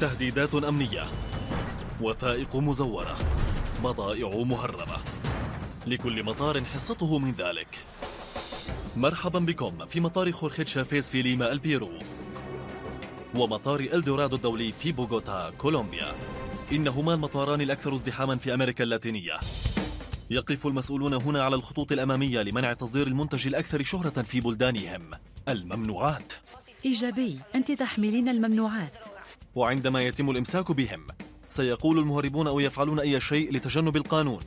تهديدات أمنية. وثائق مزورة. بضائع مهربة. لكل مطار حصته من ذلك. مرحبا بكم في مطار خورخي تشافيز في ليما البيرو. ومطار إلدورادو الدولي في بوغوتا كولومبيا. إنهما المطاران الأكثر ازدحاما في أمريكا اللاتينية. يقف المسؤولون هنا على الخطوط الأمامية لمنع تصدير المنتج الأكثر شهرة في بلدانهم. الممنوعات. إيجابي أنت تحملين الممنوعات. وعندما يتم الإمساك بهم سيقول المهربون أو يفعلون أي شيء لتجنب القانون.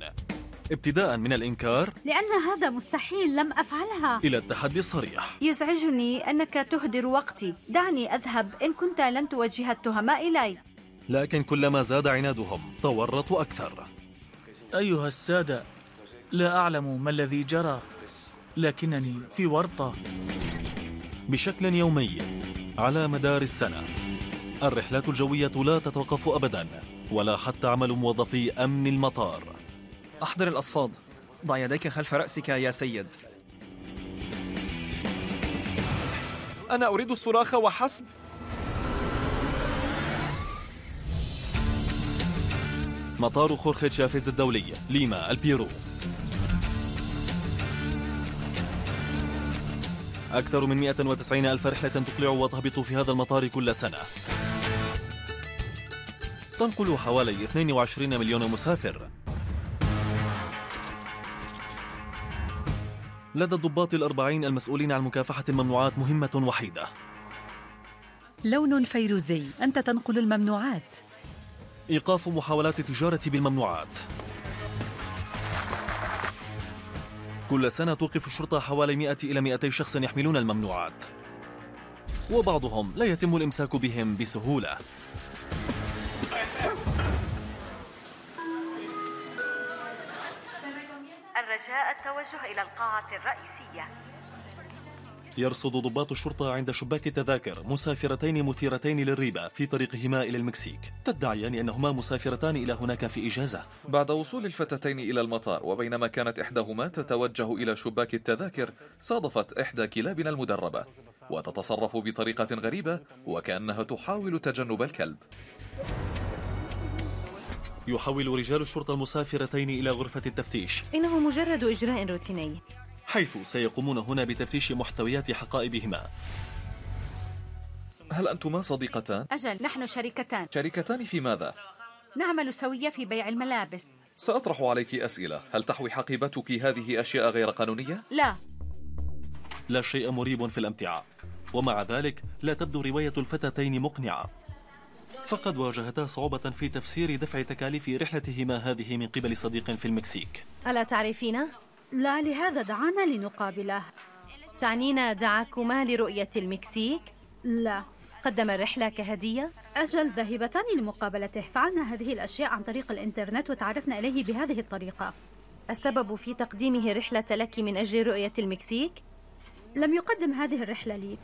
ابتداء من الإنكار لأن هذا مستحيل لم أفعلها. إلى التحدي الصريح. يزعجني أنك تهدر وقتي. دعني أذهب إن كنت لن توجه التهم إلي. لكن كلما زاد عنادهم تورطوا أكثر. أيها السادة لا أعلم ما الذي جرى لكنني في ورطة. بشكل يومي على مدار السنة. الرحلات الجوية لا تتوقف أبدا ولا حتى عمل موظفي أمن المطار. أحضر الأصفاد. ضع يديك خلف رأسك يا سيد. أنا أريد الصراخ وحسب. مطار خورخي تشافيز الدولي ليما البيرو. أكثر من 190 ألف رحلة تقلع وتهبط في هذا المطار كل سنة. تنقل حوالي 22 مليون مسافر. لدى الضباط الأربعين المسؤولين عن مكافحة الممنوعات مهمة وحيدة. لون فيروزي أنت تنقل الممنوعات. إيقاف محاولات التجارة بالممنوعات. كل سنة توقف الشرطة حوالي 100 إلى 200 شخص يحملون الممنوعات. وبعضهم لا يتم الإمساك بهم بسهولة. الرجاء التوجه إلى القاعة الرئيسية. يرصد ضباط الشرطة عند شباك التذاكر مسافرتين مثيرتين للريبة في طريقهما إلى المكسيك. تدعيان أنهما مسافرتان إلى هناك في إجازة. بعد وصول الفتاتين إلى المطار وبينما كانت إحداهما تتوجه إلى شباك التذاكر صادفت إحدى كلابنا المدربة. وتتصرف بطريقة غريبة وكأنها تحاول تجنب الكلب. يحول رجال الشرطة المسافرتين إلى غرفة التفتيش. إنه مجرد إجراء روتيني. حيث سيقومون هنا بتفتيش محتويات حقائبهما. هل أنتما صديقتان؟ أجل نحن شركتان شركتان في ماذا؟ نعمل سوية في بيع الملابس. سأطرح عليك أسئلة. هل تحوي حقيبتك هذه أشياء غير قانونية؟ لا. لا شيء مريب في الامتعاء. ومع ذلك لا تبدو رواية الفتاتين مقنعة. فقد واجهتا صعوبة في تفسير دفع تكاليف رحلتهما هذه من قبل صديق في المكسيك ألا تعرفينه؟ لا لهذا دعانا لنقابله تعنين دعاكما لرؤية المكسيك؟ لا قدم الرحلة كهدية؟ أجل ذاهبتان لمقابلته فعلنا هذه الأشياء عن طريق الإنترنت وتعرفنا إليه بهذه الطريقة السبب في تقديمه الرحلة لك من أجل رؤية المكسيك؟ لم يقدم هذه الرحلة لي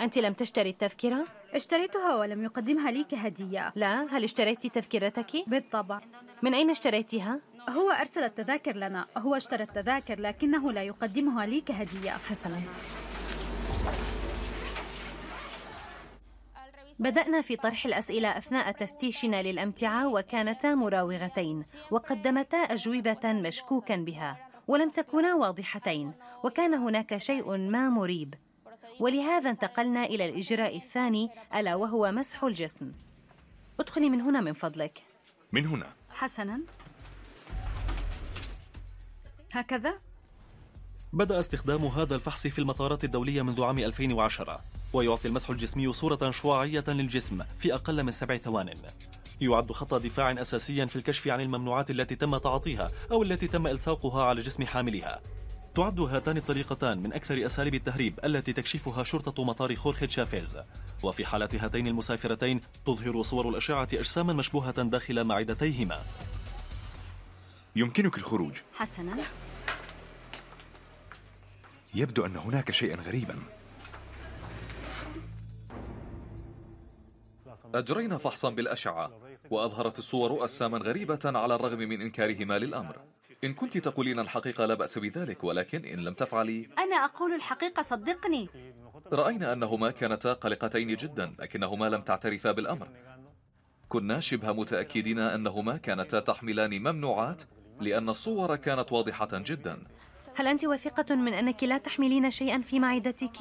أنت لم تشتري التذكرة؟ اشتريتها ولم يقدمها لي كهدية لا هل اشتريت تذكرتك؟ بالطبع من أين اشتريتها؟ هو أرسل التذاكر لنا هو اشترى التذاكر لكنه لا يقدمها لي كهدية حسنا بدأنا في طرح الأسئلة أثناء تفتيشنا للأمتعة وكانتا مراوغتين وقدمتا أجوبة مشكوكا بها ولم تكونا واضحتين وكان هناك شيء ما مريب ولهذا انتقلنا إلى الإجراء الثاني ألا وهو مسح الجسم. ادخلي من هنا من فضلك. من هنا. حسنا. هكذا؟ بدأ استخدام هذا الفحص في المطارات الدولية منذ عام 2010 ويعطي المسح الجسمي صورة شعاعية للجسم في أقل من سبع ثوان. يعد خط دفاع أساسيا في الكشف عن الممنوعات التي تم تعاطيها أو التي تم إلصاقها على جسم حاملها تعد هاتان الطريقتان من أكثر أساليب التهريب التي تكشفها شرطة مطار خورخي شافيز وفي حالات هاتين المسافرتين تظهر صور الأشعة أجساما مشبوهة داخل معدتيهما. يمكنك الخروج. حسنا. يبدو أن هناك شيئا غريبا. أجرينا فحصا بالأشعة وأظهرت الصور أجساما غريبة على الرغم من إنكارهما للأمر. إن كنت تقولين الحقيقة لا بأس بذلك ولكن إن لم تفعلي. أنا أقول الحقيقة صدقني. رأينا أنهما كانتا قلقتين جدا لكنهما لم تعترفا بالأمر. كنا شبه متأكدين أنهما كانتا تحملان ممنوعات لأن الصور كانت واضحة جدا. هل أنت واثقة من أنك لا تحملين شيئا في معدتك؟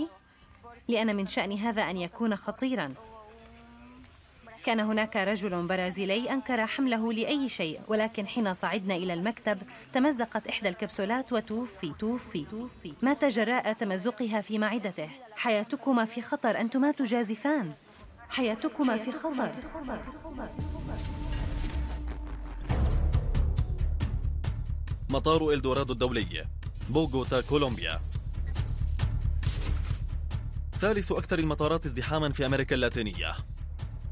لأن من شأن هذا أن يكون خطيرا. كان هناك رجل برازيلي أنكر حمله لأي شيء ولكن حين صعدنا إلى المكتب تمزقت إحدى الكبسولات وتوفي توفي. توفي مات جراء تمزقها في معدته. حياتكما في خطر أنتما تجازفان. حياتكما في خطر. مطار إلدورادو الدولي بوغوتا كولومبيا. ثالث أكثر المطارات ازدحاما في أمريكا اللاتينية.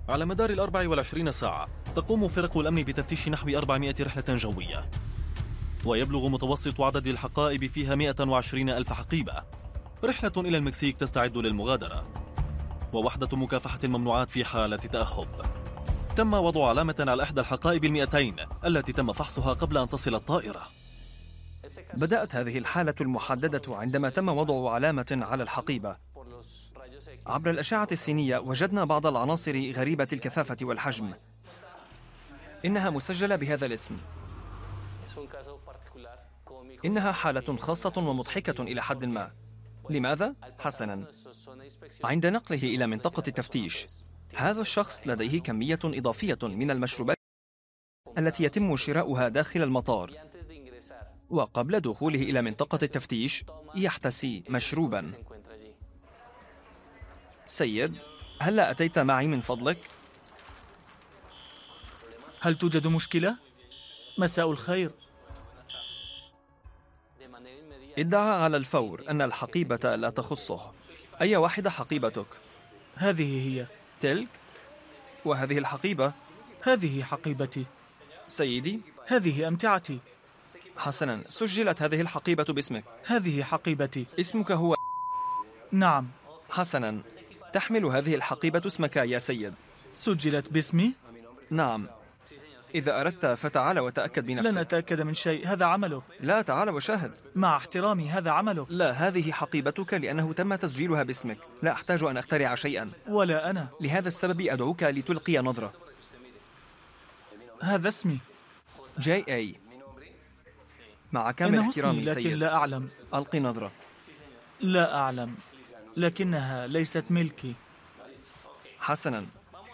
على مدار الأربع والعشرين ساعة تقوم فرق الأمن بتفتيش نحو 400 رحلة جوية. ويبلغ متوسط عدد الحقائب فيها 120 ألف حقيبة. رحلة إلى المكسيك تستعد للمغادرة. ووحدة مكافحة الممنوعات في حالة تأخب. تم وضع علامة على إحدى الحقائب المئتين التي تم فحصها قبل أن تصل الطائرة. بدأت هذه الحالة المحددة عندما تم وضع علامة على الحقيبة. عبر الأشعة السينية وجدنا بعض العناصر غريبة الكثافة والحجم. إنها مسجلة بهذا الاسم. إنها حالة خاصة ومضحكة إلى حد ما. لماذا؟ حسنا. عند نقله إلى منطقة التفتيش. هذا الشخص لديه كمية إضافية من المشروبات التي يتم شراؤها داخل المطار. وقبل دخوله إلى منطقة التفتيش يحتسي مشروبا. سيد هلا أتيت معي من فضلك؟ هل توجد مشكلة؟ مساء الخير ادعى على الفور أن الحقيبة لا تخصه أي واحدة حقيبتك؟ هذه هي تلك؟ وهذه الحقيبة؟ هذه حقيبتي سيدي هذه أمتعتي حسنا سجلت هذه الحقيبة باسمك هذه حقيبتي اسمك هو نعم حسنا تحمل هذه الحقيبة اسمك يا سيد. سجلت باسمي؟ نعم. إذا أردت فتعال وتأكد لن بنفسك أتأكد من شيء. هذا عمله. لا تعال وشاهد. مع احترامي هذا عمله. لا هذه حقيبتك لأنه تم تسجيلها باسمك. لا أحتاج أن أخترع شيئا. ولا أنا. لهذا السبب أدعوك لتلقي نظرة. هذا اسمي. جي أي مع كامل إنه اسمي احترامي لكن سيد. لا أعلم. ألقي نظرة. لا أعلم. لكنها ليست ملكي. حسنا.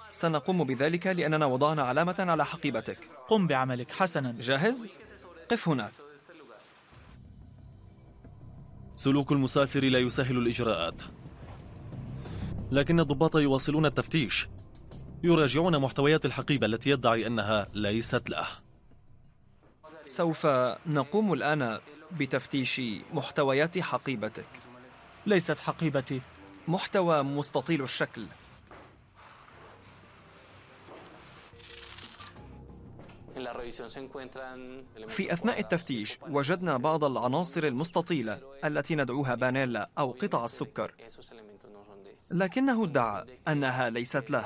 سنقوم بذلك لأننا وضعنا علامة على حقيبتك. قم بعملك. حسنا. جاهز؟ قف هناك سلوك المسافر لا يسهل الإجراءات. لكن الضباط يواصلون التفتيش. يراجعون محتويات الحقيبة التي يدعي أنها ليست له. سوف نقوم الآن بتفتيش محتويات حقيبتك. ليست حقيبتي. محتوى مستطيل الشكل. في أثناء التفتيش وجدنا بعض العناصر المستطيلة التي ندعوها بانيلا أو قطع السكر. لكنه ادعى أنها ليست له.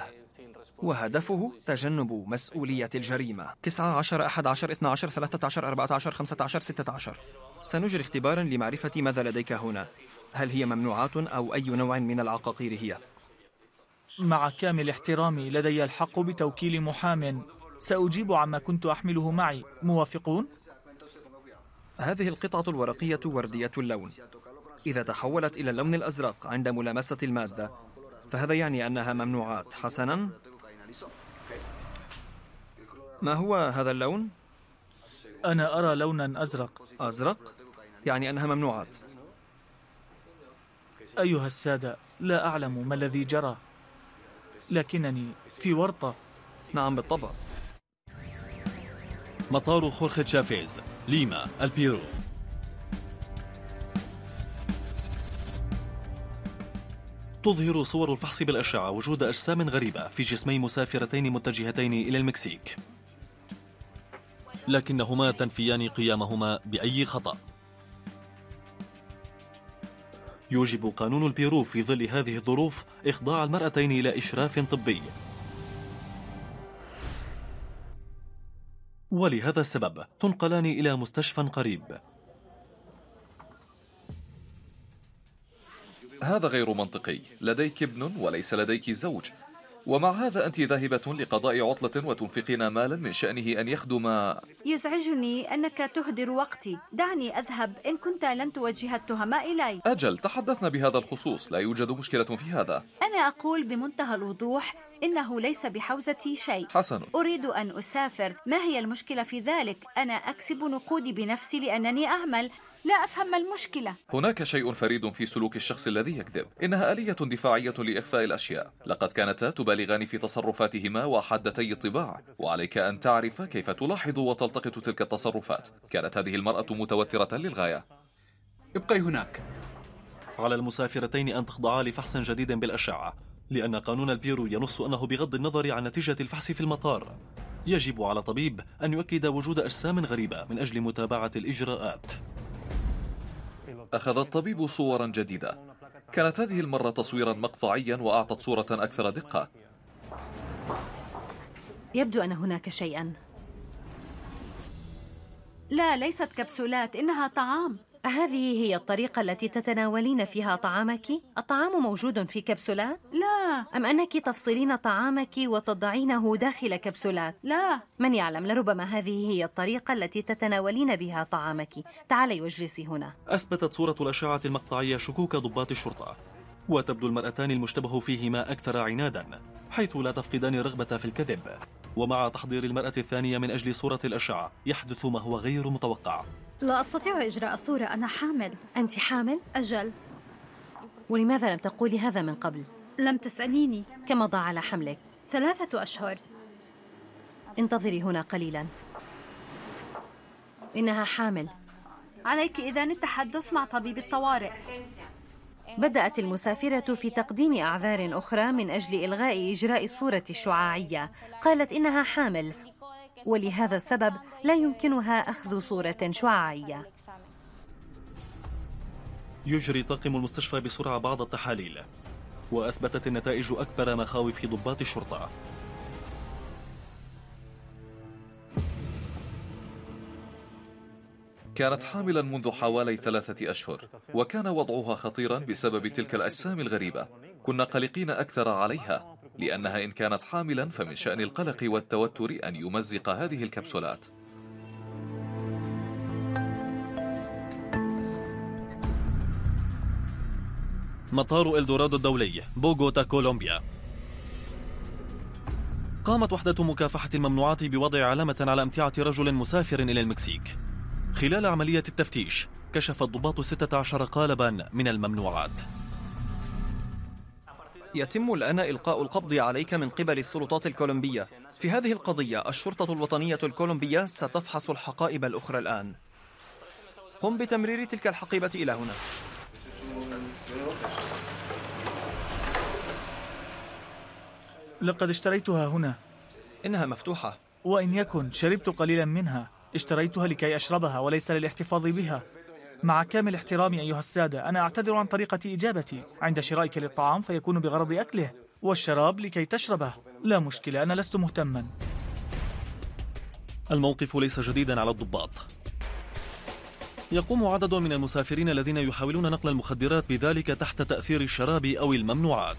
وهدفه تجنب مسؤولية الجريمة. 9 10 11 12 13 14 15 16 سنجري اختبارا لمعرفة ماذا لديك هنا. هل هي ممنوعات أو أي نوع من العقاقير هي؟ مع كامل احترامي لدي الحق بتوكيل محام. سأجيب عما كنت أحمله معي. موافقون؟ هذه القطعة الورقية وردية اللون. إذا تحولت إلى اللون الأزرق عند ملامسة المادة فهذا يعني أنها ممنوعات. حسنا؟ ما هو هذا اللون؟ أنا أرى لونا أزرق. أزرق؟ يعني أنها ممنوعات. أيها السادة لا أعلم ما الذي جرى لكنني في ورطة. نعم بالطبع. مطار خورخي شافيز ليما البيرو. تظهر صور الفحص بالأشعة وجود أجسام غريبة في جسمي مسافرتين متجهتين إلى المكسيك. لكنهما تنفيان قيامهما بأي خطأ. يوجب قانون البيرو في ظل هذه الظروف إخضاع المرأتين إلى إشراف طبي. ولهذا السبب تنقلان إلى مستشفى قريب. هذا غير منطقي. لديك ابن وليس لديك زوج. ومع هذا أنت ذاهبة لقضاء عطلة وتنفقين مالا من شأنه أن يخدم. يزعجني أنك تهدر وقتي. دعني أذهب. إن كنت لن توجه التهم إلي. أجل تحدثنا بهذا الخصوص. لا يوجد مشكلة في هذا. أنا أقول بمنتهى الوضوح إنه ليس بحوزتي شيء. حسن. أريد أن أسافر. ما هي المشكلة في ذلك؟ أنا أكسب نقودي بنفسي لأنني أعمل. لا أفهم ما المشكلة. هناك شيء فريد في سلوك الشخص الذي يكذب. إنها آلية دفاعية لإخفاء الأشياء. لقد كانتا تبالغان في تصرفاتهما وحدتي الطباع. وعليك أن تعرف كيف تلاحظ وتلتقط تلك التصرفات. كانت هذه المرأة متوترة للغاية. ابقي هناك. على المسافرتين أن تخضعا لفحص جديد بالأشعة. لأن قانون البيرو ينص أنه بغض النظر عن نتيجة الفحص في المطار. يجب على طبيب أن يؤكد وجود أجسام غريبة من أجل متابعة الإجراءات. أخذ الطبيب صورا جديدة. كانت هذه المرة تصويرا مقطعيا وأعطت صورة أكثر دقة. يبدو أن هناك شيئا. لا ليست كبسولات إنها طعام. هذه هي الطريقة التي تتناولين فيها طعامك؟ الطعام موجود في كبسولات؟ لا. أم أنك تفصلين طعامك وتضعينه داخل كبسولات؟ لا. من يعلم؟ لربما هذه هي الطريقة التي تتناولين بها طعامك. تعالي واجلسي هنا. أثبتت صورة الأشعة المقطعية شكوك ضباط الشرطة وتبدو المرأتان المشتبه فيهما أكثر عنادا حيث لا تفقدان الرغبة في الكذب. ومع تحضير المرأة الثانية من أجل صورة الأشعة يحدث ما هو غير متوقع. لا أستطيع إجراء صورة. أنا حامل. أنت حامل؟ أجل. ولماذا لم تقولي هذا من قبل؟ لم تسأليني. كم مضى على حملك؟ ثلاثة أشهر. انتظري هنا قليلا. إنها حامل. عليك إذن التحدث مع طبيب الطوارئ. بدأت المسافرة في تقديم أعذار أخرى من أجل إلغاء إجراء الصورة الشعاعية قالت إنها حامل. ولهذا السبب لا يمكنها أخذ صورة شعاعية. يجري طاقم المستشفى بسرعة بعض التحاليل وأثبتت النتائج أكبر مخاوف ضباط الشرطة. كانت حاملا منذ حوالي ثلاثة أشهر وكان وضعها خطيرا بسبب تلك الأجسام الغريبة كنا قلقين أكثر عليها. لأنها إن كانت حاملا فمن شأن القلق والتوتر أن يمزق هذه الكبسولات. مطار إلدورادو الدولي بوغوتا كولومبيا. قامت وحدة مكافحة الممنوعات بوضع علامة على أمتعة رجل مسافر إلى المكسيك. خلال عملية التفتيش كشف الضباط 16 قالبا من الممنوعات. يتم الآن إلقاء القبض عليك من قبل السلطات الكولومبية. في هذه القضية الشرطة الوطنية الكولومبية ستفحص الحقائب الأخرى الآن. قم بتمرير تلك الحقيبة إلى هنا. لقد اشتريتها هنا. إنها مفتوحة. وإن يكن شربت قليلا منها. اشتريتها لكي أشربها وليس للاحتفاظ بها. مع كامل احترامي أيها السادة أنا أعتذر عن طريقة إجابتي. عند شرائك للطعام فيكون بغرض أكله والشراب لكي تشربه. لا مشكلة أنا لست مهتما. الموقف ليس جديدا على الضباط. يقوم عدد من المسافرين الذين يحاولون نقل المخدرات بذلك تحت تأثير الشراب أو الممنوعات.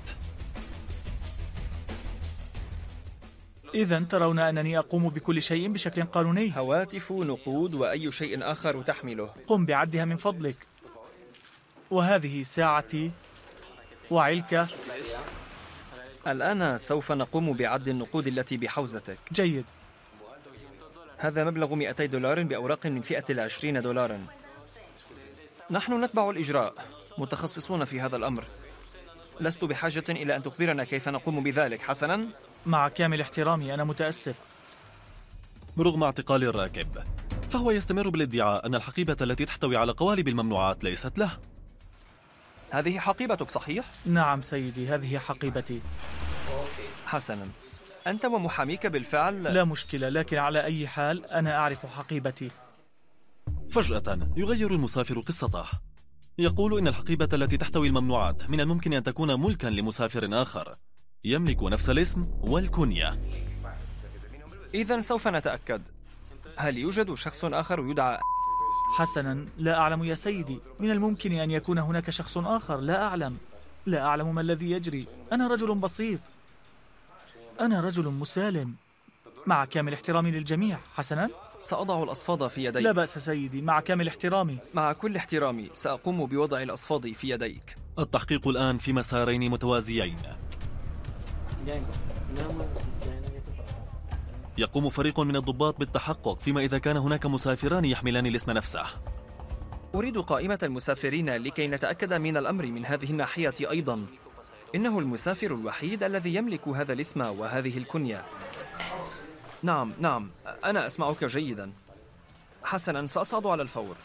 إذا ترون أنني أقوم بكل شيء بشكل قانوني. هواتف نقود وأي شيء آخر تحمله. قم بعدها من فضلك. وهذه ساعتي وعلكة الآن سوف نقوم بعد النقود التي بحوزتك. جيد. هذا مبلغ 200 دولار بأوراق من فئة العشرين دولارا. نحن نتبع الإجراء متخصصون في هذا الأمر. لست بحاجة إلى أن تخبرنا كيف نقوم بذلك حسنا؟ مع كامل احترامي أنا متأسف. رغم اعتقال الراكب. فهو يستمر بالادعاء أن الحقيبة التي تحتوي على قوالب الممنوعات ليست له. هذه حقيبتك صحيح؟ نعم سيدي هذه حقيبتي. حسنا. أنت ومحاميك بالفعل؟ لا مشكلة لكن على أي حال أنا أعرف حقيبتي. فجأة يغير المسافر قصته. يقول إن الحقيبة التي تحتوي الممنوعات من الممكن أن تكون ملكا لمسافر آخر. يملك نفس الاسم والكنية. إذا سوف نتأكد. هل يوجد شخص آخر يدعى؟ حسنا لا أعلم يا سيدي. من الممكن أن يكون هناك شخص آخر لا أعلم. لا أعلم ما الذي يجري. أنا رجل بسيط. أنا رجل مسالم. مع كامل احترامي للجميع حسنا؟ سأضع الأصفاد في يديك. لا بأس سيدي مع كامل احترامي. مع كل احترامي سأقوم بوضع الأصفاد في يديك. التحقيق الآن في مسارين متوازيين. يقوم فريق من الضباط بالتحقق فيما إذا كان هناك مسافران يحملان الاسم نفسه. أريد قائمة المسافرين لكي نتأكد من الأمر من هذه الناحية أيضا. إنه المسافر الوحيد الذي يملك هذا الاسم وهذه الكنية. نعم نعم أنا أسمعك جيدا. حسنا سأصعد على الفور.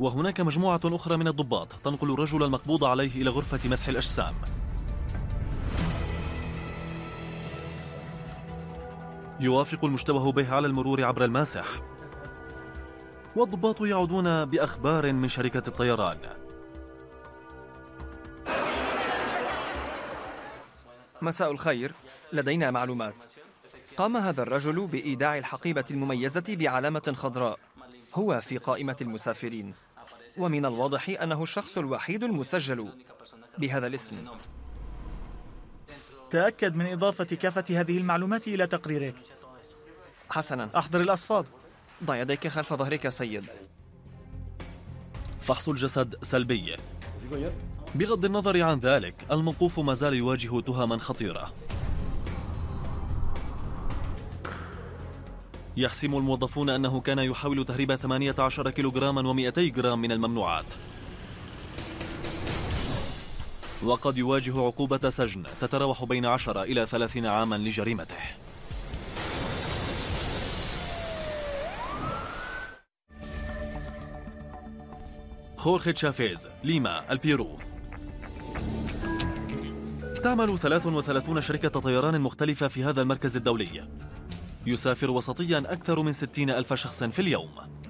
وهناك مجموعة أخرى من الضباط تنقل الرجل المقبوض عليه إلى غرفة مسح الأجسام. يوافق المشتبه به على المرور عبر الماسح. والضباط يعودون بأخبار من شركة الطيران. مساء الخير. لدينا معلومات. قام هذا الرجل بإيداع الحقيبة المميزة بعلامة خضراء. هو في قائمة المسافرين. ومن الواضح أنه الشخص الوحيد المسجل بهذا الاسم. تأكد من إضافة كافة هذه المعلومات إلى تقريرك. حسنا. أحضر الأصفاد. ضع يديك خلف ظهرك سيد. فحص الجسد سلبي. بغض النظر عن ذلك الموقوف ما زال يواجه تهما خطيرة. يحسم الموظفون أنه كان يحاول تهريب 18 كيلوغراما و200 جرام من الممنوعات. وقد يواجه عقوبة سجن تتراوح بين 10 إلى 30 عاما لجريمته. خورخي تشافيز ليما البيرو. تعمل 33 شركة طيران مختلفة في هذا المركز الدولي. يسافر وسطيا أكثر من 60 ألف شخص في اليوم.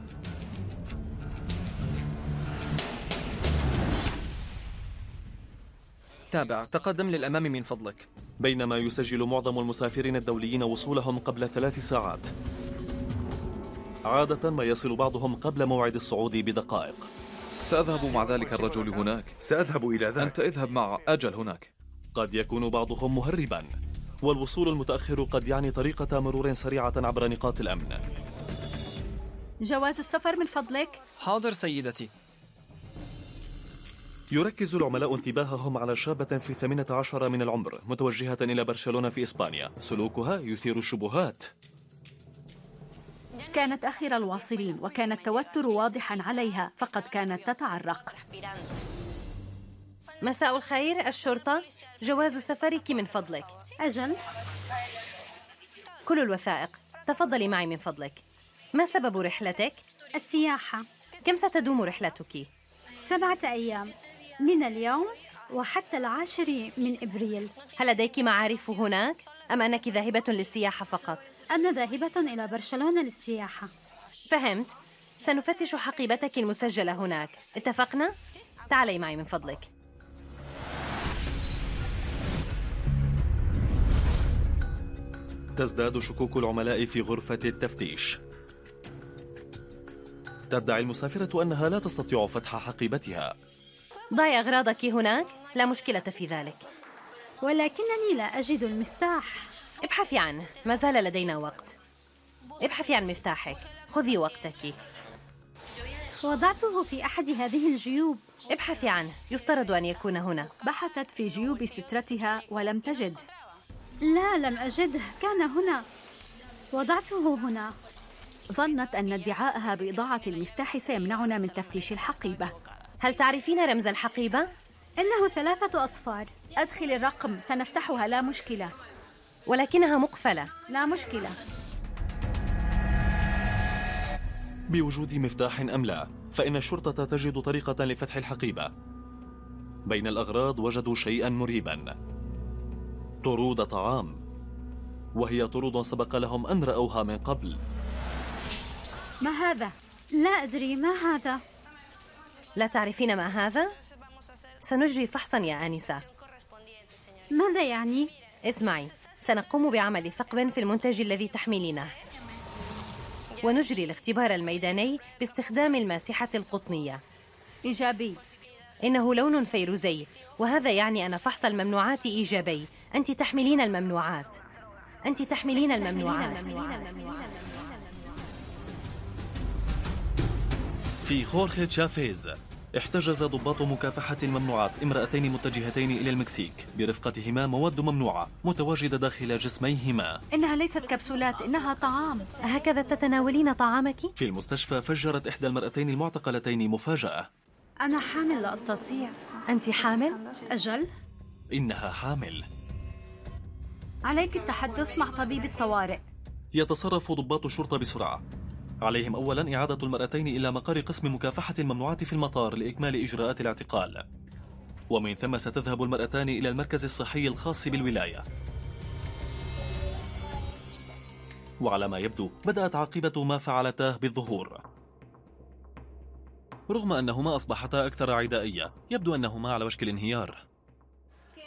تابع. تقدم للأمام من فضلك. بينما يسجل معظم المسافرين الدوليين وصولهم قبل ثلاث ساعات. عادة ما يصل بعضهم قبل موعد الصعود بدقائق. سأذهب مع ذلك الرجل هناك. سأذهب إلى ذاك أنت اذهب مع أجل هناك. قد يكون بعضهم مهربا. والوصول المتأخر قد يعني طريقة مرور سريعة عبر نقاط الأمن. جواز السفر من فضلك؟ حاضر سيدتي. يركز العملاء انتباههم على شابة في الثامنة عشر من العمر متوجهة إلى برشلونة في إسبانيا. سلوكها يثير الشبهات. كانت أخير الواصلين وكان التوتر واضحا عليها فقد كانت تتعرق. مساء الخير الشرطة. جواز سفرك من فضلك. أجل. كل الوثائق. تفضلي معي من فضلك. ما سبب رحلتك؟ السياحة. كم ستدوم رحلتك؟ سبعة أيام. من اليوم وحتى العاشر من إبريل. هل لديك معارف هناك؟ أم أنك ذاهبة للسياحة فقط؟ أنا ذاهبة إلى برشلونة للسياحة. فهمت. سنفتش حقيبتك المسجلة هناك. اتفقنا؟ تعالي معي من فضلك. تزداد شكوك العملاء في غرفة التفتيش. تدعي المسافرة أنها لا تستطيع فتح حقيبتها. ضعي أغراضك هناك؟ لا مشكلة في ذلك. ولكنني لا أجد المفتاح. ابحثي عنه. ما زال لدينا وقت. ابحثي عن مفتاحك. خذي وقتك. وضعته في أحد هذه الجيوب. ابحثي عنه. يفترض أن يكون هنا. بحثت في جيوب سترتها ولم تجد. لا لم أجده. كان هنا. وضعته هنا. ظنت أن ادعاءها بإضاعة المفتاح سيمنعنا من تفتيش الحقيبة. هل تعرفين رمز الحقيبة؟ إنه ثلاثة أصفار. أدخل الرقم سنفتحها. لا مشكلة. ولكنها مقفلة. لا مشكلة. بوجود مفتاح أم لا فإن الشرطة تجد طريقة لفتح الحقيبة. بين الأغراض وجدوا شيئا مريبا. طرود طعام. وهي طرود سبق لهم أن رأوها من قبل. ما هذا؟ لا أدري. ما هذا؟ لا تعرفين ما هذا؟ سنجري فحصا يا آنسة. ماذا يعني؟ اسمعي سنقوم بعمل ثقب في المنتج الذي تحملينه. ونجري الاختبار الميداني باستخدام الماسحة القطنية. إيجابي. إنه لون فيروزي وهذا يعني أن فحص الممنوعات إيجابي. أنت تحملين الممنوعات. أنت تحملين الممنوعات. في خورخي تشافيز. احتجز ضباط مكافحة الممنوعات امرأتين متجهتين إلى المكسيك. برفقتهما مواد ممنوعة متواجدة داخل جسميهما. إنها ليست كبسولات إنها طعام. هكذا تتناولين طعامك؟ في المستشفى فجرت إحدى المرأتين المعتقلتين مفاجأة. أنا حامل لا أستطيع. أنت حامل؟ أجل؟ إنها حامل. عليك التحدث مع طبيب الطوارئ. يتصرف ضباط الشرطة بسرعة. عليهم أولا إعادة المرأتين إلى مقر قسم مكافحة الممنوعات في المطار لإكمال إجراءات الاعتقال. ومن ثم ستذهب المرأتان إلى المركز الصحي الخاص بالولاية. وعلى ما يبدو بدأت عاقبة ما فعلتاه بالظهور. رغم أنهما أصبحتا أكثر عدائية يبدو أنهما على وشك الانهيار.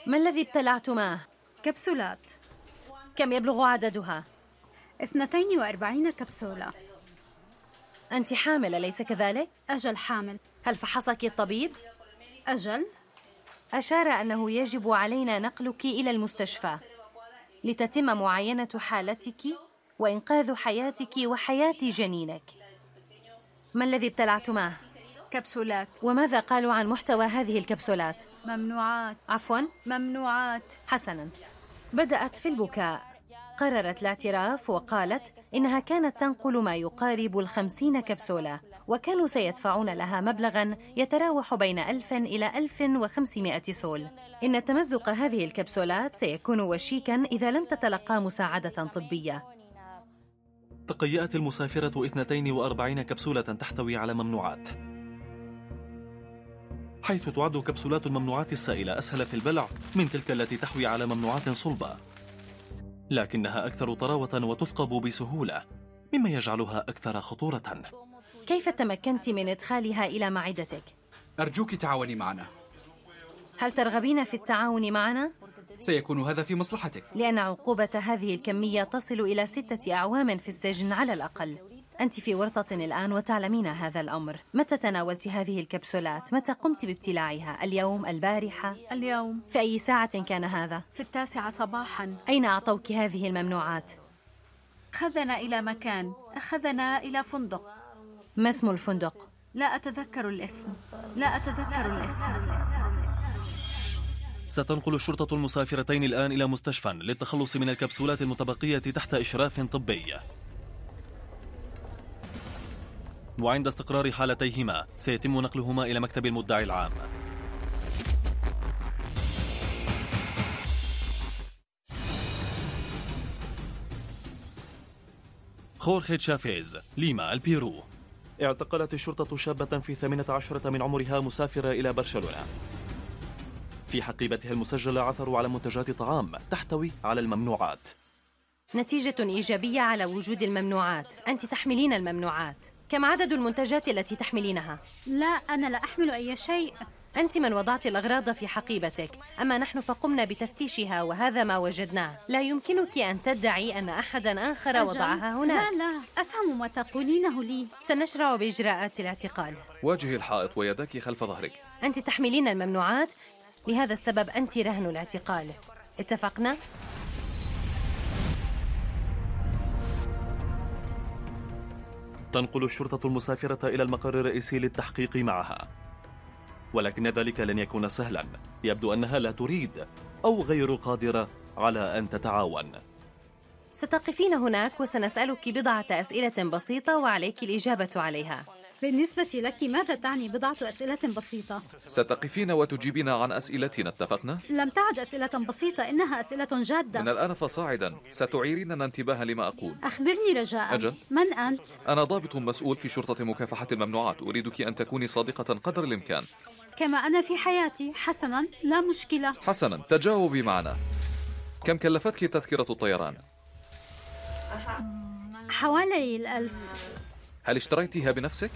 ما الذي ابتلعتماه؟ كبسولات. كم يبلغ عددها؟ 42 كبسولة. أنت حامل أليس كذلك؟ أجل حامل. هل فحصك الطبيب؟ أجل. أشار أنه يجب علينا نقلك إلى المستشفى لتتم معاينة حالتك وإنقاذ حياتك وحياة جنينك. ما الذي ابتلعتماه؟ كبسولات. وماذا قالوا عن محتوى هذه الكبسولات؟ ممنوعات. عفوا؟ ممنوعات. حسنا. بدأت في البكاء. قررت الاعتراف وقالت إنها كانت تنقل ما يقارب الخمسين كبسولة وكانوا سيدفعون لها مبلغا يتراوح بين ألف إلى ألف وخمسمائة سول. إن تمزق هذه الكبسولات سيكون وشيكا إذا لم تتلقى مساعدة طبية. تقيأت المسافرة 42 كبسولة تحتوي على ممنوعات. حيث تعد كبسولات الممنوعات السائلة أسهل في البلع من تلك التي تحوي على ممنوعات صلبة. لكنها أكثر طراوة وتثقب بسهولة مما يجعلها أكثر خطورة كيف تمكنت من إدخالها إلى معدتك؟ أرجوك تعاوني معنا هل ترغبين في التعاون معنا؟ سيكون هذا في مصلحتك لأن عقوبة هذه الكمية تصل إلى ستة أعوام في السجن على الأقل أنت في ورطة الآن وتعلمين هذا الأمر متى تناولت هذه الكبسولات؟ متى قمت بابتلاعها؟ اليوم؟ البارحة؟ اليوم في أي ساعة كان هذا؟ في التاسعة صباحا أين أعطوك هذه الممنوعات؟ أخذنا إلى مكان أخذنا إلى فندق ما اسم الفندق؟ لا أتذكر الاسم لا أتذكر الاسم ستنقل الشرطة المسافرتين الآن إلى مستشفى للتخلص من الكبسولات المتبقية تحت إشراف طبي وعند استقرار حالتيهما سيتم نقلهما إلى مكتب المدعي العام. خورخي تشافيز ليما البيرو. اعتقلت الشرطة شابة في ثامنة عشرة من عمرها مسافرة إلى برشلونة. في حقيبتها المسجلة عثروا على منتجات طعام تحتوي على الممنوعات. نتيجة إيجابية على وجود الممنوعات. أنت تحملين الممنوعات. كم عدد المنتجات التي تحملينها؟ لا أنا لا أحمل أي شيء. أنت من وضعت الأغراض في حقيبتك. أما نحن فقمنا بتفتيشها وهذا ما وجدناه. لا يمكنك أن تدعي أن أحدا آخر أجل. وضعها هناك. لا لا. أفهم ما تقولينه لي. سنشرع بإجراءات الاعتقال. واجهي الحائط ويدك خلف ظهرك. أنت تحملين الممنوعات. لهذا السبب أنت رهن الاعتقال. اتفقنا؟ تنقل الشرطة المسافرة إلى المقر الرئيسي للتحقيق معها. ولكن ذلك لن يكون سهلا. يبدو أنها لا تريد أو غير قادرة على أن تتعاون. ستقفين هناك وسنسألك بضعة أسئلة بسيطة وعليك الإجابة عليها. بالنسبة لك ماذا تعني بضعة أسئلة بسيطة؟ ستقفين وتجيبين عن أسئلتنا اتفقنا؟ لم تعد أسئلة بسيطة إنها أسئلة من جادة الآن فصاعدا ستعيريننا انتباها لما أقول أخبرني رجاء أجل. من أنت؟ أنا ضابط مسؤول في شرطة مكافحة الممنوعات أريدك أن تكوني صادقة قدر الإمكان كما أنا في حياتي حسنا لا مشكلة حسنا تجاوبي معنا كم كلفتك تذكرة الطيران؟ حوالي الألف هل اشتريتها بنفسك؟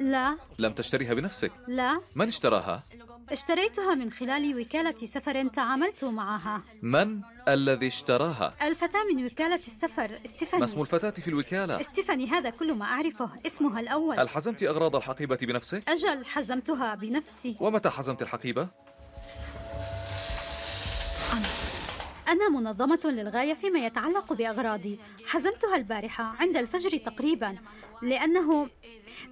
لا لم تشتريها بنفسك لا من اشتراها؟ اشتريتها من خلال وكالة سفر تعاملت معها من الذي اشتراها؟ الفتاة من وكالة السفر استيفاني ما اسم الفتاة في الوكالة؟ استيفاني هذا كل ما أعرفه اسمها الأول هل حزمت أغراض الحقيبة بنفسك؟ أجل حزمتها بنفسي ومتى حزمت الحقيبة؟ أنا منظمة للغاية فيما يتعلق بأغراضي. حزمتها البارحة عند الفجر تقريبا لأنه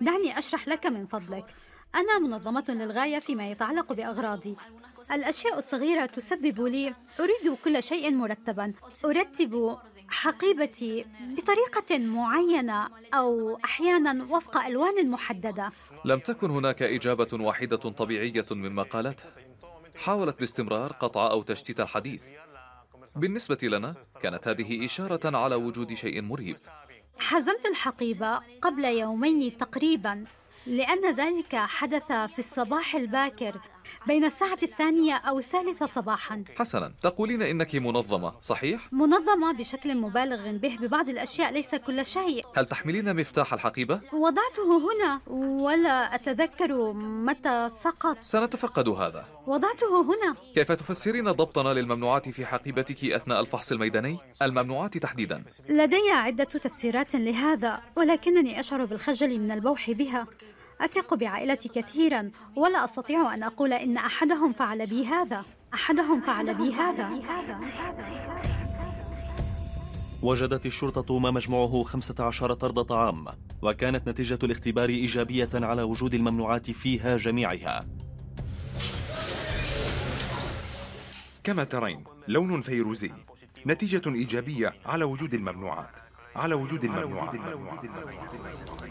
دعني أشرح لك من فضلك. أنا منظمة للغاية فيما يتعلق بأغراضي. الأشياء الصغيرة تسبب لي أريد كل شيء مرتبا. أرتب حقيبتي بطريقة معينة أو أحيانا وفق ألوان محددة. لم تكن هناك إجابة واحدة طبيعية مما قالته حاولت باستمرار قطع أو تشتيت الحديث. بالنسبة لنا كانت هذه إشارة على وجود شيء مريب حزمت الحقيبة قبل يومين تقريبا لأن ذلك حدث في الصباح الباكر بين الساعة الثانية أو الثالثة صباحا. حسنا. تقولين إنك منظمة صحيح؟ منظمة بشكل مبالغ به ببعض الأشياء ليس كل شيء. هل تحملين مفتاح الحقيبة؟ وضعته هنا ولا أتذكر متى سقط. سنتفقد هذا. وضعته هنا. كيف تفسرين ضبطنا للممنوعات في حقيبتك أثناء الفحص الميداني؟ الممنوعات تحديدا. لدي عدة تفسيرات لهذا ولكنني أشعر بالخجل من البوح بها. أثق بعائلتي كثيرا ولا أستطيع أن أقول إن أحدهم فعل بي هذا. أحدهم فعل بي هذا. وجدت الشرطة ما مجموعه 15 طرد طعام وكانت نتيجة الاختبار إيجابية على وجود الممنوعات فيها جميعها. كما ترين لون فيروزي. نتيجة إيجابية على وجود الممنوعات. على وجود الممنوعات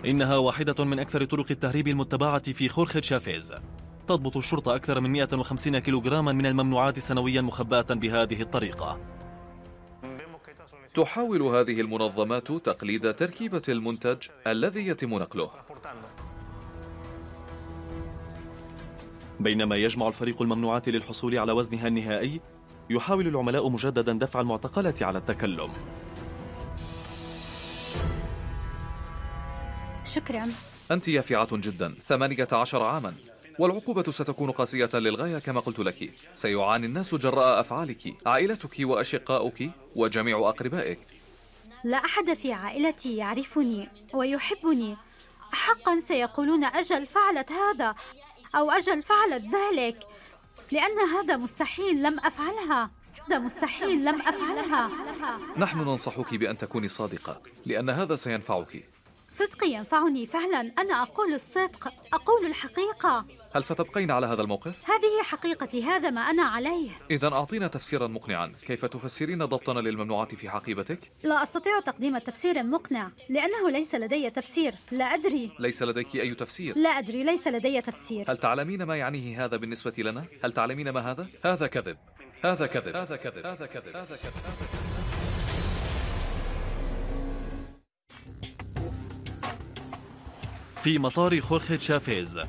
إنها واحدة من أكثر طرق التهريب المتبعة في خورخة شافيز تضبط الشرطة أكثر من 150 كيلوغراما من الممنوعات سنويا مخبأة بهذه الطريقة. تحاول هذه المنظمات تقليد تركيبة المنتج الذي يتم نقله. بينما يجمع الفريق الممنوعات للحصول على وزنها النهائي يحاول العملاء مجددا دفع المعتقلة على التكلم. شكرا. أنت يافعة جدا ثمانية عشر عاما. والعقوبة ستكون قاسية للغاية كما قلت لك. سيعاني الناس جراء أفعالك عائلتك وأشقاؤك وجميع أقربائك. لا أحد في عائلتي يعرفني ويحبني. حقا سيقولون أجل فعلت هذا أو أجل فعلت ذلك لأن هذا مستحيل لم أفعلها. هذا مستحيل لم أفعلها. نحن ننصحك بأن تكوني صادقة لأن هذا سينفعك. صدقي ينفعني فعلا أنا أقول الصدق أقول الحقيقة. هل ستبقين على هذا الموقف؟ هذه حقيقتي هذا ما أنا عليه. إذا أعطينا تفسيرا مقنعا. كيف تفسرين ضبطنا للممنوعات في حقيبتك؟ لا أستطيع تقديم تفسير مقنع لأنه ليس لدي تفسير. لا أدري. ليس لديك أي تفسير. لا أدري ليس لدي تفسير. هل تعلمين ما يعنيه هذا بالنسبة لنا؟ هل تعلمين ما هذا؟ هذا كذب. هذا كذب. هذا كذب. هذا كذب. هذا كذب. في مطار خورخي شافيز.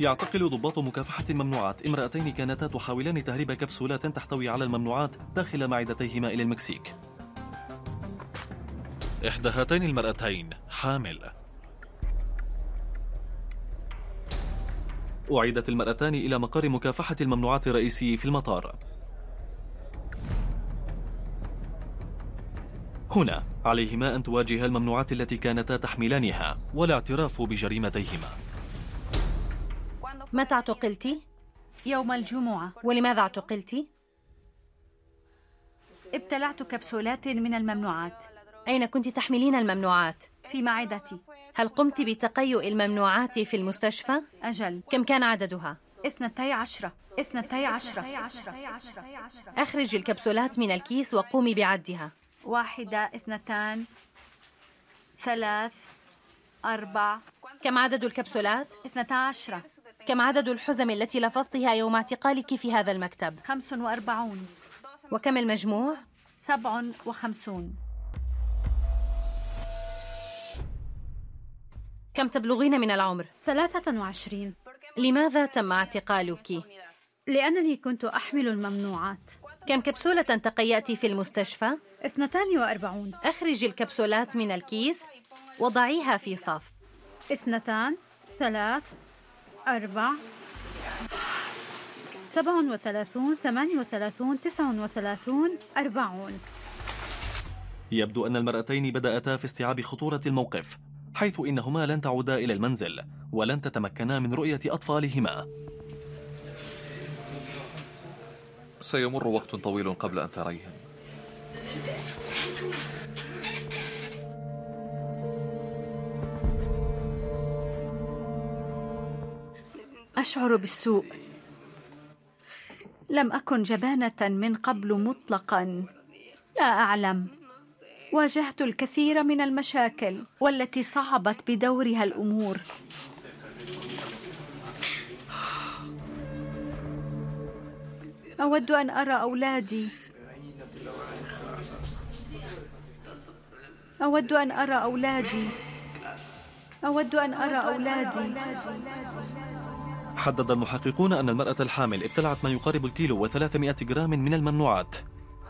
يعتقل ضباط مكافحة الممنوعات. امرأتين كانتا تحاولان تهريب كبسولات تحتوي على الممنوعات داخل معدتيهما إلى المكسيك. إحدى هاتين المرأتين حامل. أعيدت المرأتان إلى مقر مكافحة الممنوعات الرئيسي في المطار. هنا عليهما أن تواجها الممنوعات التي كانتا تحملانها والاعتراف بجريمتيهما متى اعتقلت؟ يوم الجمعة ولماذا اعتقلت؟ ابتلعت كبسولات من الممنوعات أين كنت تحملين الممنوعات؟ في معدتي هل قمت بتقيؤ الممنوعات في المستشفى؟ أجل كم كان عددها؟ اثنتي عشرة اثنتي عشرة أخرج الكبسولات من الكيس وقومي بعدها واحدة اثنتان ثلاث أربع كم عدد الكبسولات؟ اثنتا عشرة كم عدد الحزم التي لفظتها يوم اعتقالك في هذا المكتب؟ خمس وأربعون وكم المجموع؟ سبع وخمسون كم تبلغين من العمر؟ ثلاثة وعشرين لماذا تم اعتقالك؟ لأنني كنت أحمل الممنوعات كم كبسولة تقيأت في المستشفى؟ اثنتان وأربعون. أخرجي الكبسولات من الكيس وضعيها في صف. اثنتان ثلاث أربع سبع وثلاثون ثمانية وثلاثون تسع وثلاثون أربعون. يبدو أن المرأتين بدأتا في استيعاب خطورة الموقف حيث إنهما لن تعودا إلى المنزل ولن تتمكنا من رؤية أطفالهما. سيمر وقت طويل قبل أن تريهم. أشعر بالسوء. لم أكن جبانة من قبل مطلقا. لا أعلم. واجهت الكثير من المشاكل والتي صعبت بدورها الأمور. أود أن أرى أولادي. أود أن أرى أولادي. أود أن أرى أولادي. حدد المحققون أن المرأة الحامل ابتلعت ما يقارب الكيلو وثلاثمائة جرام من الممنوعات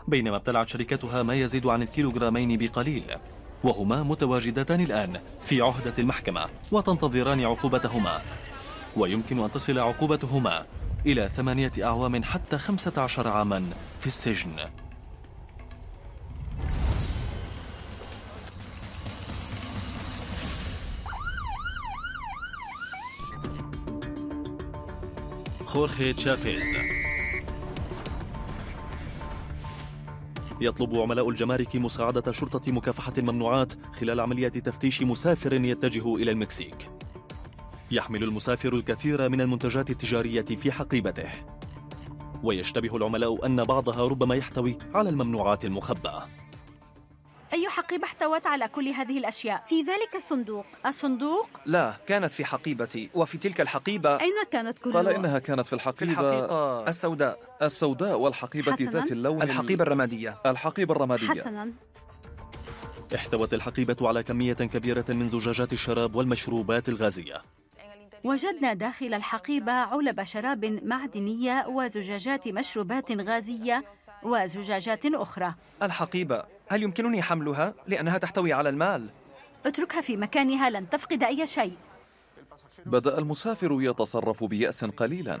بينما ابتلعت شركتها ما يزيد عن الكيلوغرامين بقليل وهما متواجدتان الآن في عهدة المحكمة وتنتظران عقوبتهما ويمكن أن تصل عقوبتهما. إلى ثمانية أعوام حتى خمسة عشر عاما في السجن. خورخي تشافيز. يطلب عملاء الجمارك مساعدة شرطة مكافحة الممنوعات خلال عملية تفتيش مسافر يتجه إلى المكسيك. يحمل المسافر الكثير من المنتجات التجارية في حقيبته. ويشتبه العملاء أن بعضها ربما يحتوي على الممنوعات المخبأة. أي حقيبة احتوت على كل هذه الأشياء؟ في ذلك الصندوق. الصندوق؟ لا كانت في حقيبتي. وفي تلك الحقيبة أين كانت كل قال إنها كانت في في الحقيبة الحقيقة. السوداء. السوداء والحقيبة حسناً. ذات اللون الحقيبة الرمادية. الحقيبة الرمادية. حسنا. احتوت الحقيبة على كمية كبيرة من زجاجات الشراب والمشروبات الغازية. وجدنا داخل الحقيبة علب شراب معدنية وزجاجات مشروبات غازية وزجاجات أخرى. الحقيبة هل يمكنني حملها؟ لأنها تحتوي على المال. اتركها في مكانها لن تفقد أي شيء. بدأ المسافر يتصرف بيأس قليلا.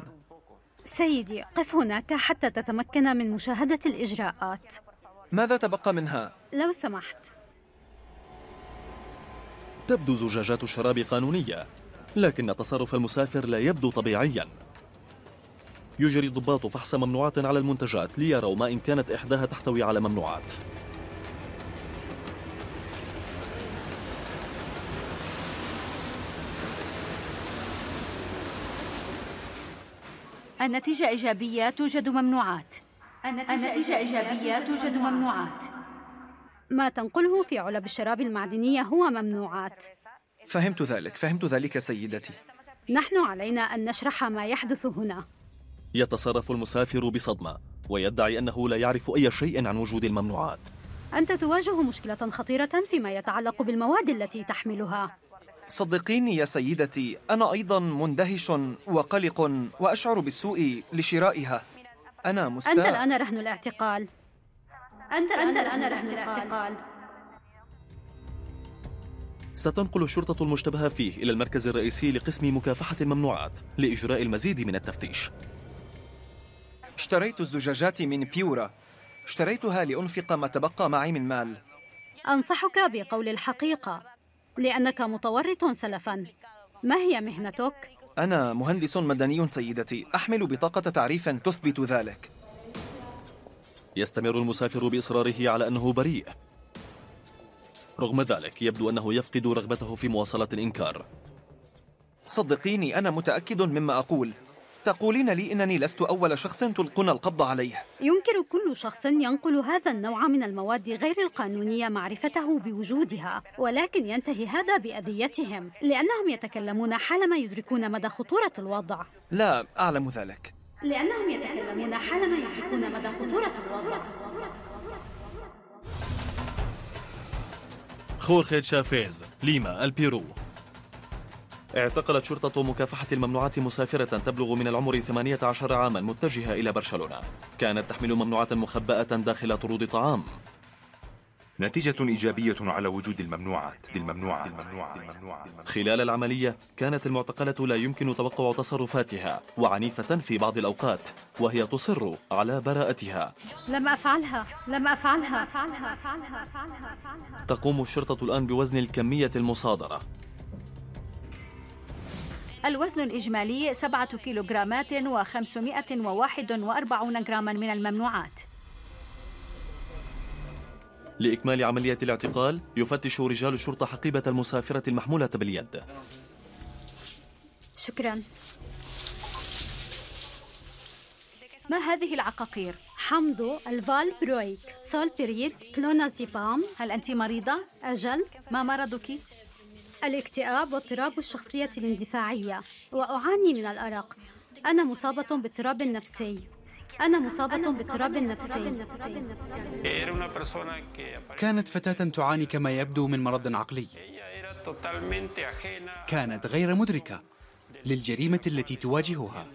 سيدي قف هناك حتى تتمكن من مشاهدة الإجراءات. ماذا تبقى منها؟ لو سمحت. تبدو زجاجات الشراب قانونية. لكن تصرف المسافر لا يبدو طبيعيا. يجري الضباط فحص ممنوعات على المنتجات ليروا ما إن كانت إحداها تحتوي على ممنوعات. النتيجة إيجابية توجد ممنوعات. النتيجة إيجابية توجد ممنوعات. ما تنقله في علب الشراب المعدنية هو ممنوعات. فهمت ذلك. فهمت ذلك سيدتي. نحن علينا أن نشرح ما يحدث هنا. يتصرف المسافر بصدمة ويدعي أنه لا يعرف أي شيء عن وجود الممنوعات. أنت تواجه مشكلة خطيرة فيما يتعلق بالمواد التي تحملها. صدقيني يا سيدتي أنا أيضا مندهش وقلق وأشعر بالسوء لشرائها. أنا أنت مستاء الآن رهن الاعتقال. أنت الآن رهن الاعتقال. ستنقل الشرطة المشتبه فيه إلى المركز الرئيسي لقسم مكافحة الممنوعات لإجراء المزيد من التفتيش. اشتريت الزجاجات من بيورا. اشتريتها لأنفق ما تبقى معي من مال. أنصحك بقول الحقيقة لأنك متورط سلفا. ما هي مهنتك؟ أنا مهندس مدني سيدتي. أحمل بطاقة تعريف تثبت ذلك. يستمر المسافر بإصراره على أنه بريء. رغم ذلك يبدو أنه يفقد رغبته في مواصلة الإنكار. صدقيني أنا متأكد مما أقول. تقولين لي إنني لست أول شخص تلقون القبض عليه. ينكر كل شخص ينقل هذا النوع من المواد غير القانونية معرفته بوجودها ولكن ينتهي هذا بأذيتهم لأنهم يتكلمون حالما يدركون مدى خطورة الوضع. لا أعلم ذلك. لأنهم يتكلمون حالما يدركون مدى خطورة الوضع. خورخي تشافيز ليما البيرو. اعتقلت شرطة مكافحة الممنوعات مسافرة تبلغ من العمر 18 عاما متجهة إلى برشلونة. كانت تحمل ممنوعات مخبأة داخل طرود طعام. نتيجة إيجابية على وجود الممنوعات. الممنوعات. الممنوعات. خلال العملية كانت المعتقلة لا يمكن توقع تصرفاتها وعنيفة في بعض الأوقات وهي تصر على براءتها. لم أفعلها. لم أفعلها. تقوم الشرطة الآن بوزن الكمية المصادرة. الوزن الإجمالي سبعة كيلوغرامات وخمسمائة وواحد وأربعون جراما من الممنوعات. لإكمال عملية الاعتقال يفتش رجال الشرطة حقيبة المسافرة المحمولة باليد. شكرا. ما هذه العقاقير؟ حمض الفال برويك. سولبيريد كلونازيبام. هل أنت مريضة؟ أجل. ما مرضك؟ الاكتئاب واضطراب الشخصية الاندفاعية. وأعاني من الأرق. أنا مصابة باضطراب نفسي أنا مصابة باضطراب نفسي. كانت فتاة تعاني كما يبدو من مرض عقلي. كانت غير مدركة للجريمة التي تواجهها.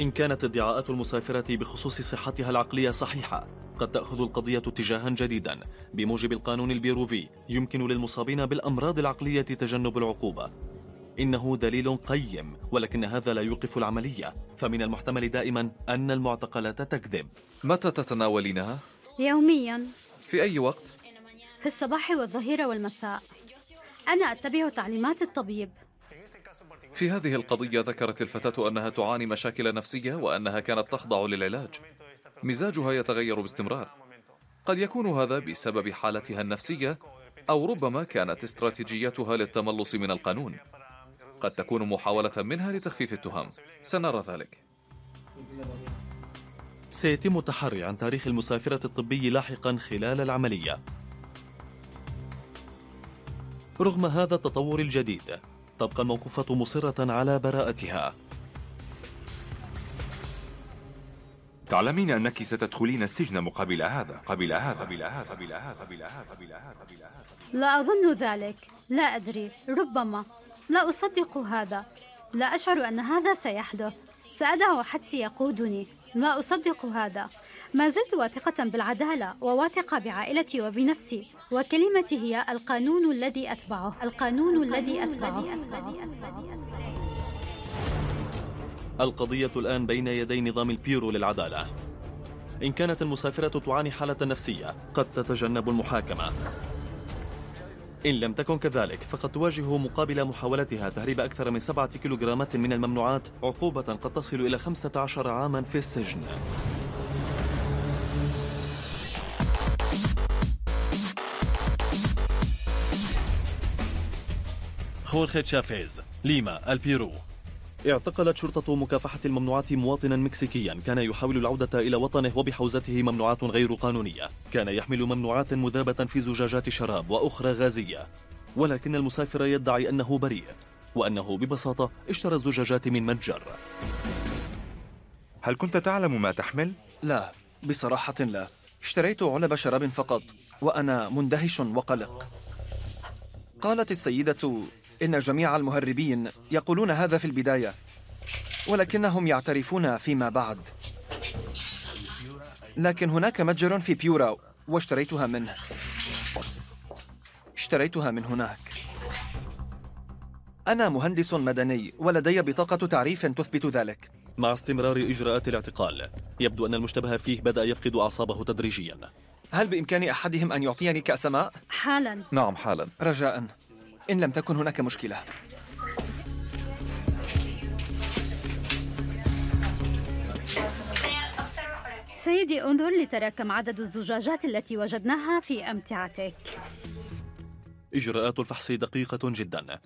إن كانت ادعاءات المسافرة بخصوص صحتها العقلية صحيحة قد تأخذ القضية اتجاها جديدا. بموجب القانون البيروفي يمكن للمصابين بالأمراض العقلية تجنب العقوبة. إنه دليل قيم ولكن هذا لا يوقف العملية. فمن المحتمل دائما أن المعتقلة تكذب. متى تتناولينها؟ يوميا. في أي وقت؟ في الصباح والظهيرة والمساء. أنا أتبع تعليمات الطبيب. في هذه القضية ذكرت الفتاة أنها تعاني مشاكل نفسية وأنها كانت تخضع للعلاج. مزاجها يتغير باستمرار. قد يكون هذا بسبب حالتها النفسية أو ربما كانت استراتيجيتها للتملص من القانون. قد تكون محاولة منها لتخفيف التهم. سنرى ذلك. سيتم التحري عن تاريخ المسافرة الطبي لاحقا خلال العملية. رغم هذا التطور الجديد تبقى الموقوفة مصرة على براءتها. تعلمين أنك ستدخلين السجن مقابل هذا قبل هذا قبل هذا قبل هذا قبل هذا قبل هذا قبل هذا. لا أظن ذلك. لا أدري. ربما. لا أصدق هذا. لا أشعر أن هذا سيحدث. سأدع حدسي يقودني. لا أصدق هذا. ما زلت واثقة بالعدالة وواثقة بعائلتي وبنفسي. وكلمتي هي القانون الذي أتبعه. القانون الذي أتبعه. القضية الآن بين يدي نظام البيرو للعدالة. إن كانت المسافرة تعاني حالة نفسية قد تتجنب المحاكمة. إن لم تكن كذلك فقد تواجه مقابل محاولتها تهريب أكثر من سبعة كيلوغرامات من الممنوعات عقوبة قد تصل إلى 15 عاما في السجن. خورخي تشافيز ليما البيرو. اعتقلت شرطة مكافحة الممنوعات مواطنا مكسيكيا. كان يحاول العودة إلى وطنه وبحوزته ممنوعات غير قانونية. كان يحمل ممنوعات مذابة في زجاجات شراب وأخرى غازية. ولكن المسافر يدعي أنه بريء وأنه ببساطة اشترى الزجاجات من متجر. هل كنت تعلم ما تحمل؟ لا بصراحة لا. اشتريت علب شراب فقط وأنا مندهش وقلق. قالت السيدة إن جميع المهربين يقولون هذا في البداية ولكنهم يعترفون فيما بعد. لكن هناك متجر في بيورا واشتريتها منه. اشتريتها من هناك. أنا مهندس مدني ولدي بطاقة تعريف تثبت ذلك. مع استمرار إجراءات الاعتقال يبدو أن المشتبه فيه بدأ يفقد أعصابه تدريجيا. هل بإمكان أحدهم أن يعطيني كأس ماء؟ حالا. نعم حالا. رجاء. إن لم تكن هناك مشكلة. سيدي انظر لترى كم عدد الزجاجات التي وجدناها في أمتعتك. إجراءات الفحص دقيقة جدا.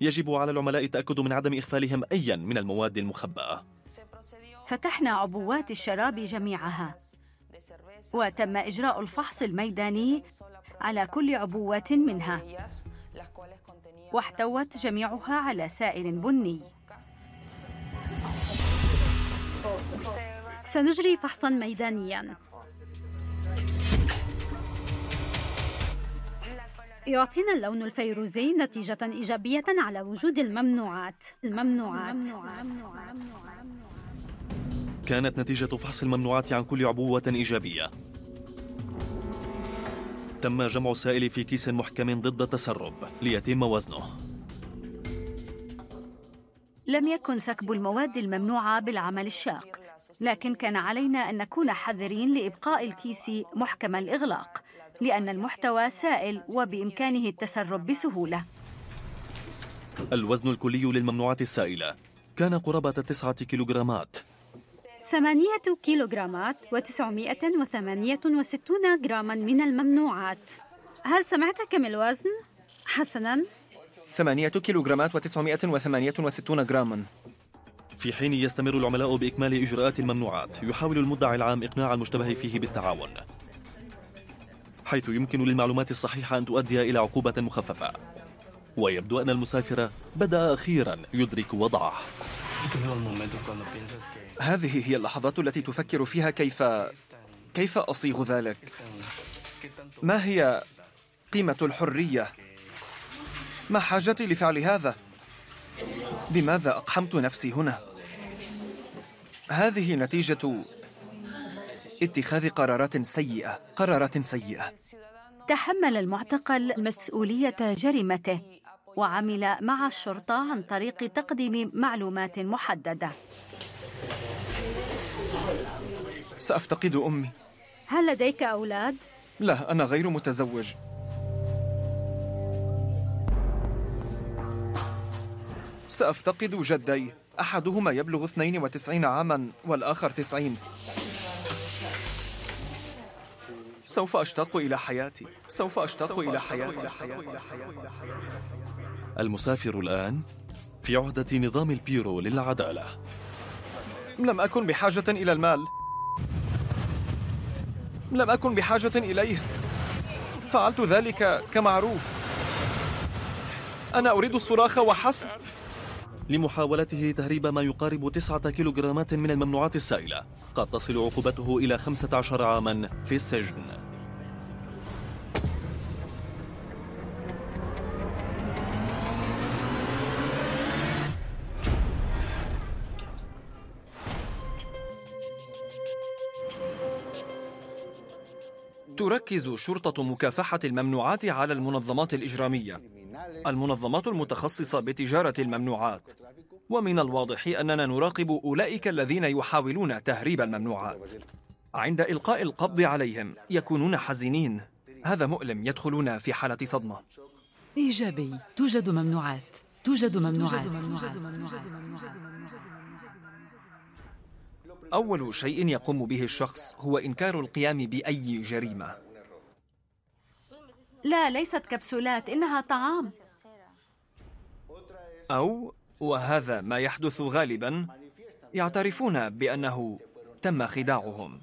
يجب على العملاء التأكد من عدم إغفالهم أيا من المواد المخبأة. فتحنا عبوات الشراب جميعها. وتم إجراء الفحص الميداني على كل عبوة منها. واحتوت جميعها على سائل بني. سنجري فحصا ميدانيا. يعطينا اللون الفيروزي نتيجة إيجابية على وجود الممنوعات. الممنوعات. كانت نتيجة فحص الممنوعات عن كل عبوة إيجابية. تم جمع السائل في كيس محكم ضد التسرب ليتم وزنه. لم يكن سكب المواد الممنوعة بالعمل الشاق لكن كان علينا أن نكون حذرين لإبقاء الكيس محكم الإغلاق لأن المحتوى سائل وبإمكانه التسرب بسهولة. الوزن الكلي للممنوعات السائلة. كان قرابة تسعة كيلوغرامات. ثمانية كيلوغرامات وتسعمائة وثمانية وستون جراما من الممنوعات. هل سمعت كم الوزن؟ حسناً. ثمانية كيلوغرامات وتسعمائة وثمانية وستون جراما. في حين يستمر العملاء بإكمال إجراءات الممنوعات يحاول المدعي العام إقناع المشتبه فيه بالتعاون حيث يمكن للمعلومات الصحيحة أن تؤدي إلى عقوبة مخففة. ويبدو أن المسافر بدأ أخيرا يدرك وضعه. هذه هي اللحظات التي تفكر فيها كيف كيف أصيغ ذلك؟ ما هي قيمة الحرية؟ ما حاجتي لفعل هذا؟ لماذا أقحمت نفسي هنا؟ هذه نتيجة اتخاذ قرارات سيئة قرارات سيئة. تحمل المعتقل مسؤولية جريمته. وعمل مع الشرطة عن طريق تقديم معلومات محددة. سأفتقد أمي. هل لديك أولاد؟ لا أنا غير متزوج. سأفتقد جدي. أحدهما يبلغ 92 عاما والآخر 90 سوف أشتاق إلى حياتي. سوف أشتاق إلى حياتي. المسافر الآن في عهدة نظام البيرو للعدالة. لم أكن بحاجة إلى المال. لم أكن بحاجة إليه. فعلت ذلك كمعروف. أنا أريد الصراخ وحسب. لمحاولته تهريب ما يقارب تسعة كيلوغرامات من الممنوعات السائلة قد تصل عقوبته إلى 15 عاما في السجن. تركز شرطة مكافحة الممنوعات على المنظمات الإجرامية المنظمات المتخصصة بتجارة الممنوعات. ومن الواضح أننا نراقب أولئك الذين يحاولون تهريب الممنوعات. عند إلقاء القبض عليهم يكونون حزينين. هذا مؤلم يدخلون في حالة صدمة. إيجابي توجد ممنوعات. توجد ممنوعات. أول شيء يقوم به الشخص هو إنكار القيام بأي جريمة. لا ليست كبسولات إنها طعام. أو وهذا ما يحدث غالبا يعترفون بأنه تم خداعهم.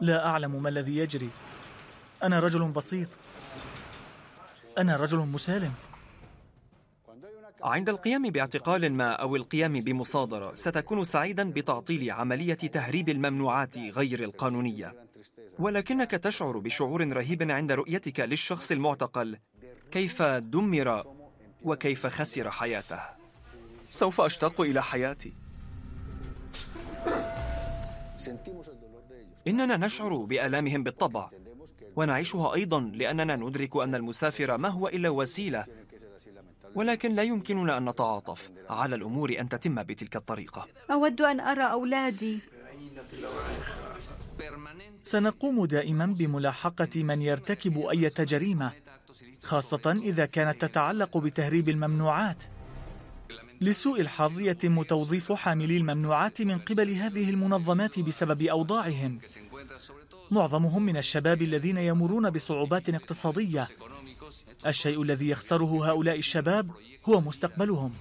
لا أعلم ما الذي يجري. أنا رجل بسيط. أنا رجل مسالم. عند القيام باعتقال ما أو القيام بمصادرة ستكون سعيدا بتعطيل عملية تهريب الممنوعات غير القانونية. ولكنك تشعر بشعور رهيب عند رؤيتك للشخص المعتقل. كيف دمر وكيف خسر حياته؟ سوف أشتاق إلى حياتي. إننا نشعر بآلامهم بالطبع. ونعيشها أيضا لأننا ندرك أن المسافر ما هو إلا وسيلة. ولكن لا يمكننا أن نتعاطف. على الأمور أن تتم بتلك الطريقة. أود أن أرى أولادي. سنقوم دائما بملاحقة من يرتكب أي جريمة خاصة إذا كانت تتعلق بتهريب الممنوعات. لسوء الحظ يتم توظيف حاملي الممنوعات من قبل هذه المنظمات بسبب أوضاعهم. معظمهم من الشباب الذين يمرون بصعوبات اقتصادية الشيء الذي يخسره هؤلاء الشباب هو مستقبلهم.